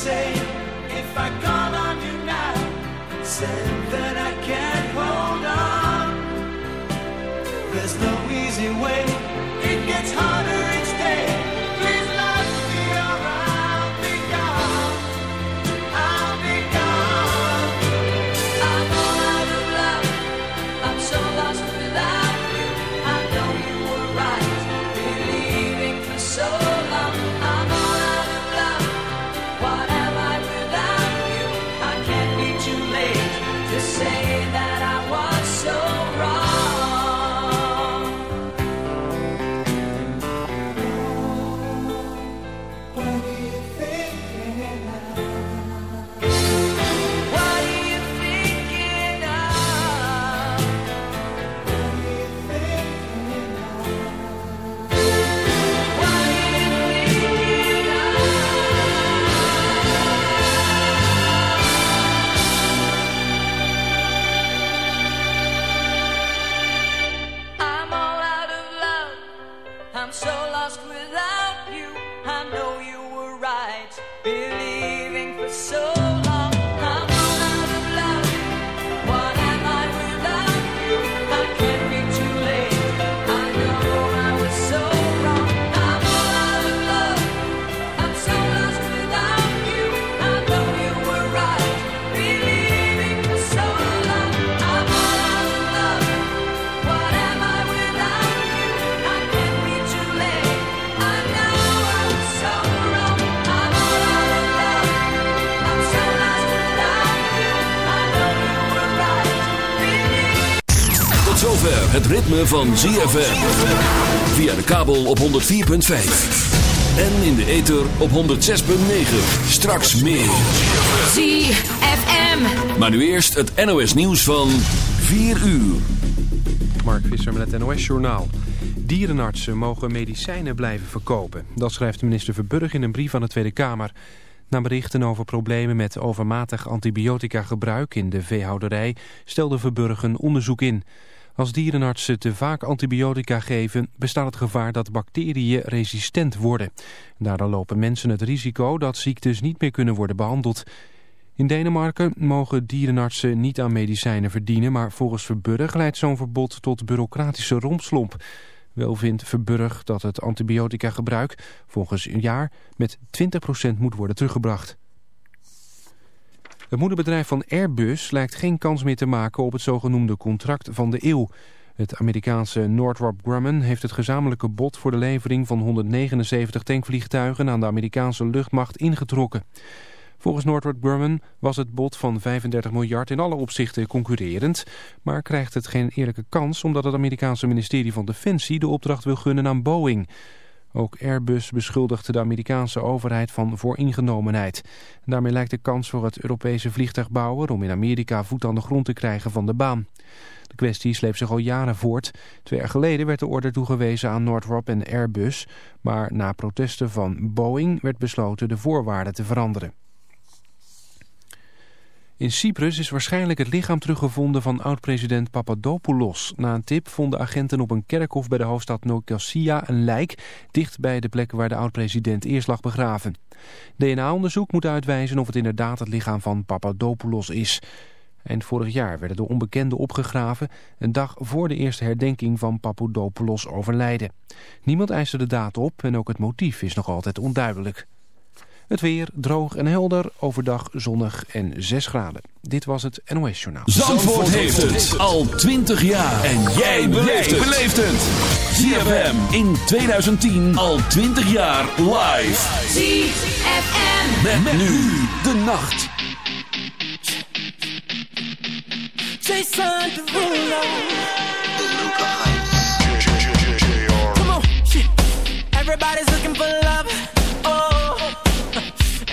say if I call on you now, said that I can't hold on. There's no easy way, it gets harder het ritme van ZFM. Via de kabel op 104.5. En in de ether op 106.9. Straks meer. ZFM. Maar nu eerst het NOS nieuws van 4 uur. Mark Visser met het NOS-journaal. Dierenartsen mogen medicijnen blijven verkopen. Dat schrijft minister Verburg in een brief aan de Tweede Kamer. Na berichten over problemen met overmatig antibiotica-gebruik in de veehouderij... stelde Verburg een onderzoek in. Als dierenartsen te vaak antibiotica geven... bestaat het gevaar dat bacteriën resistent worden. Daardoor lopen mensen het risico dat ziektes niet meer kunnen worden behandeld... In Denemarken mogen dierenartsen niet aan medicijnen verdienen... maar volgens Verburg leidt zo'n verbod tot bureaucratische rompslomp. Wel vindt Verburg dat het antibiotica-gebruik volgens een jaar... met 20% moet worden teruggebracht. Het moederbedrijf van Airbus lijkt geen kans meer te maken... op het zogenoemde contract van de eeuw. Het Amerikaanse Northrop Grumman heeft het gezamenlijke bod... voor de levering van 179 tankvliegtuigen aan de Amerikaanse luchtmacht ingetrokken. Volgens Northrop Grumman was het bod van 35 miljard in alle opzichten concurrerend, maar krijgt het geen eerlijke kans omdat het Amerikaanse ministerie van Defensie de opdracht wil gunnen aan Boeing. Ook Airbus beschuldigt de Amerikaanse overheid van vooringenomenheid. Daarmee lijkt de kans voor het Europese vliegtuigbouwer om in Amerika voet aan de grond te krijgen van de baan. De kwestie sleept zich al jaren voort. Twee jaar geleden werd de order toegewezen aan Northrop en Airbus, maar na protesten van Boeing werd besloten de voorwaarden te veranderen. In Cyprus is waarschijnlijk het lichaam teruggevonden van oud-president Papadopoulos. Na een tip vonden agenten op een kerkhof bij de hoofdstad Nicosia een lijk... dicht bij de plek waar de oud-president eerst lag begraven. DNA-onderzoek moet uitwijzen of het inderdaad het lichaam van Papadopoulos is. Eind vorig jaar werden de onbekenden opgegraven... een dag voor de eerste herdenking van Papadopoulos overlijden. Niemand eiste de daad op en ook het motief is nog altijd onduidelijk. Het weer droog en helder, overdag zonnig en 6 graden. Dit was het NOS Journaal. Zandvoort heeft het al 20 jaar. En jij beleeft het. ZFM in 2010 al 20 jaar live. ZFM. Met, nu de nacht. Jason Derulo. Come on, shit. Everybody's looking for love. Oh,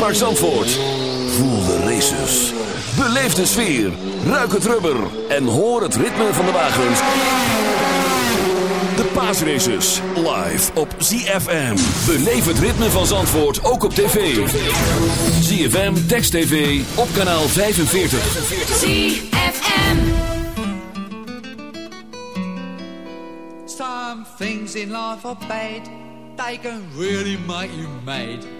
Circuitpark Zandvoort. Voel de races. Beleef de sfeer, ruik het rubber en hoor het ritme van de wagens. De paasraces live op ZFM. Beleef het ritme van Zandvoort ook op tv. ZFM, Text TV, op kanaal 45. ZFM. Some things in life are bad, they can really make you mad.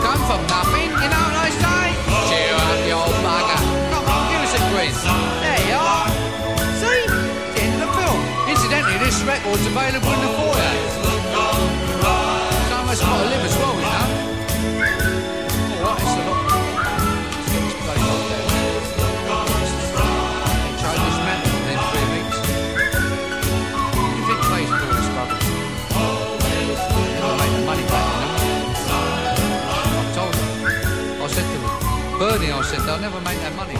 Come from nothing, you know what I say? Cheer up, you old bugger. Come on, give us a grin. There you are. See? It's the film. Incidentally, this record's available in the foyer. Some of us got to live They'll Never make that money.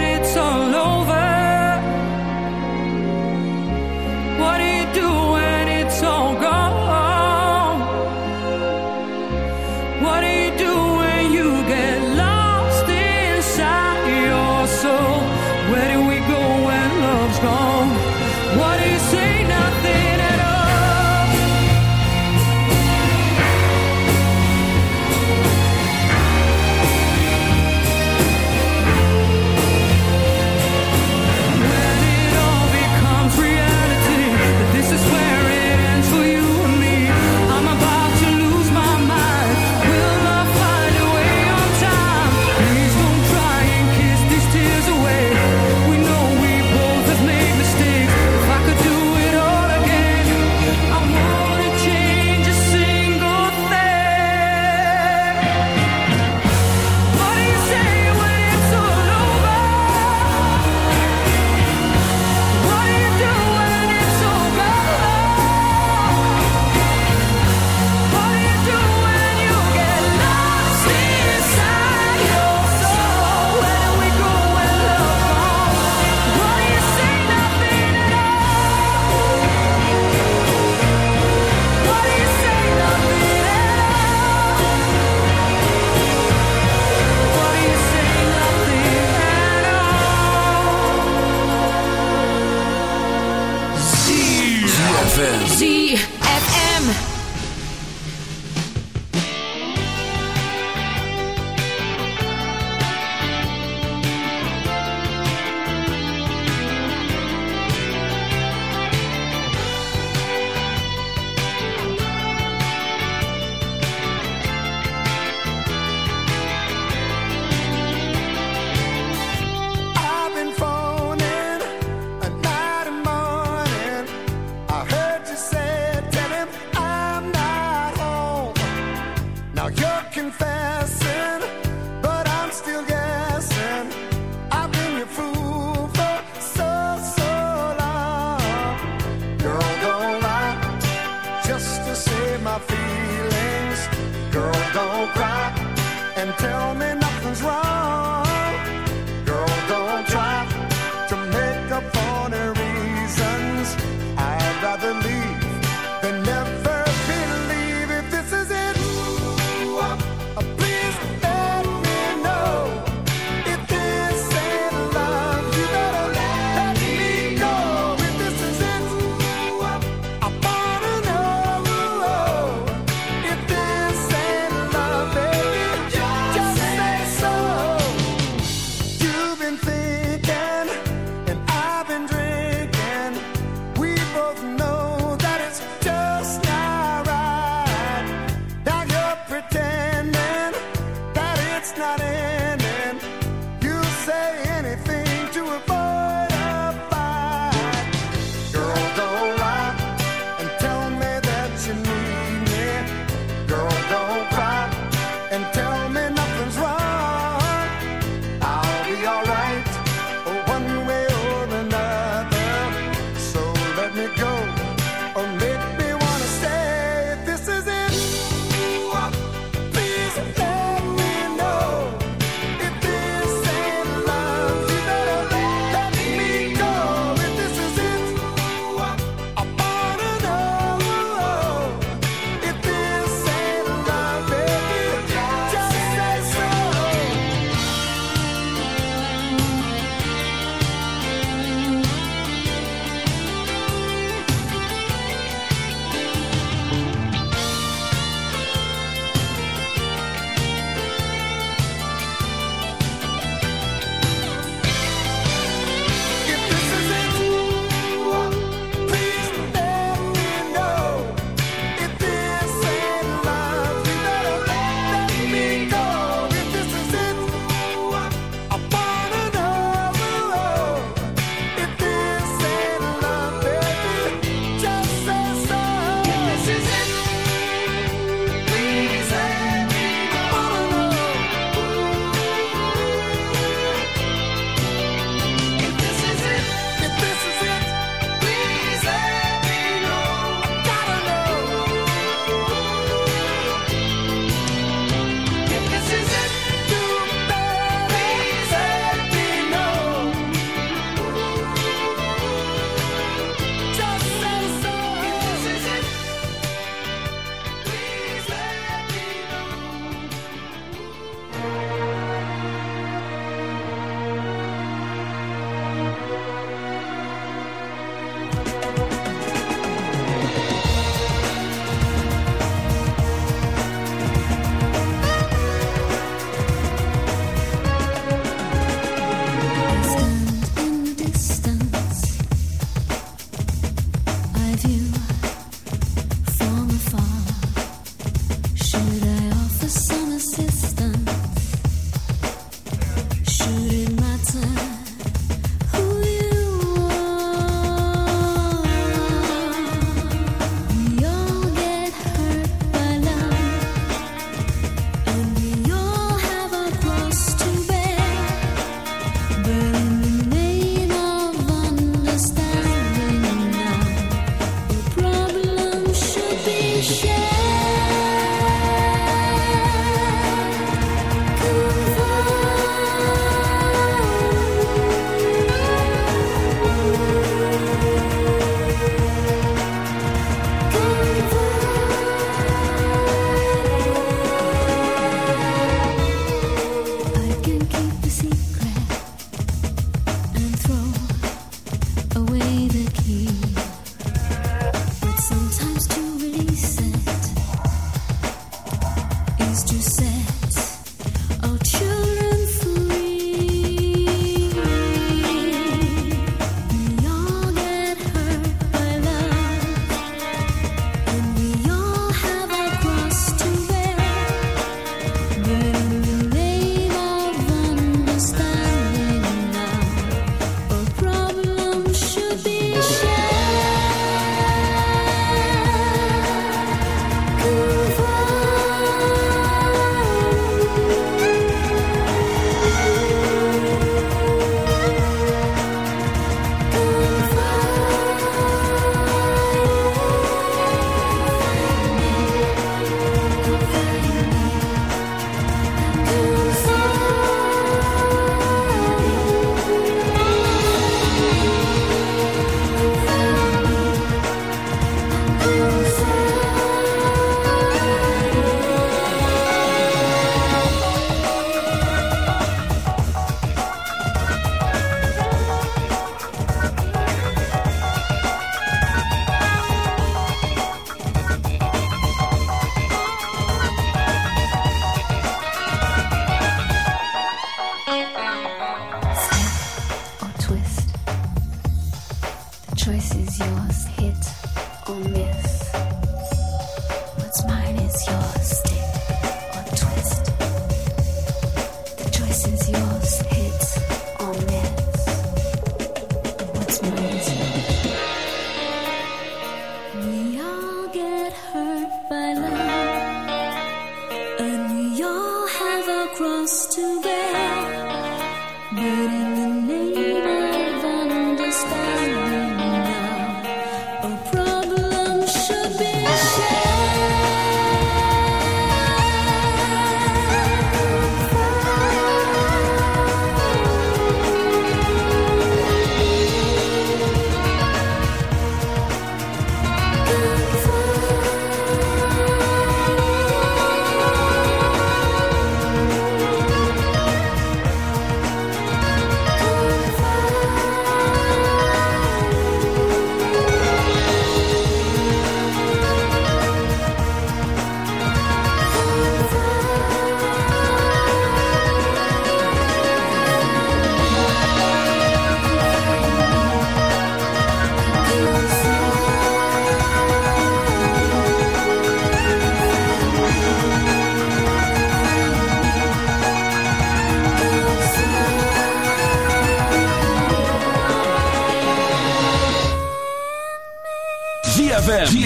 my you.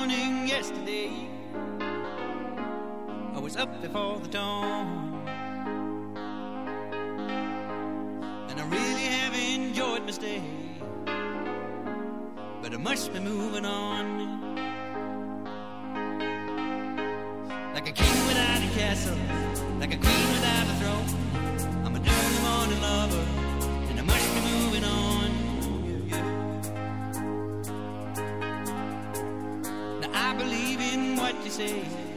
morning yesterday. I was up before the dawn. And I really have enjoyed my stay. But I must be moving on. Like a king without a castle, like a queen without a throne. I'm a dirty morning lover. See.